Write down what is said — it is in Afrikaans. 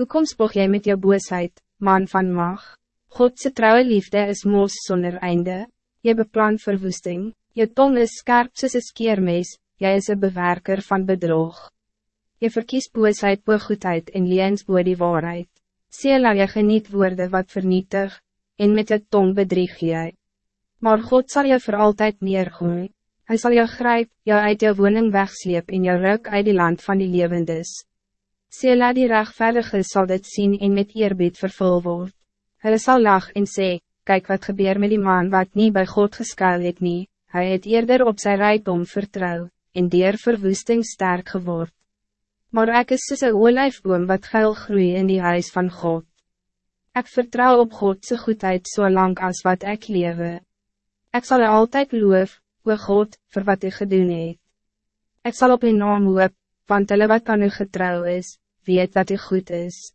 Hoe kom spog jy met jou boosheid, man van mag? Godse trouwe liefde is moos zonder einde. Je beplan verwoesting, je tong is scherp soos een skeermes, jy is een bewerker van bedrog. Je verkies boosheid boe goedheid en liens boe die waarheid. Seel jy geniet woorden wat vernietig, en met je tong bedrieg jy. Maar God zal je voor altijd neergooi. Hij zal jou grijp, jou uit jou woning wegsleep en jou ruk uit die land van die levendes. Sela die rechtvaardige zal dit zien en met eerbied vervul word. Hulle sal lach en sê, kijk wat gebeur met die man wat niet bij God geskuil het nie, hy het eerder op zijn rijkdom vertrouw, en dier verwoesting sterk geword. Maar ek is soos een olijfboom wat geil groei in die huis van God. Ik vertrouw op Godse goedheid zo so lang als wat ik lewe. Ik zal altijd loof, o God, voor wat u gedoen het. Ik zal op uw naam hoop, want hulle wat aan u getrouw is, weet dat u goed is.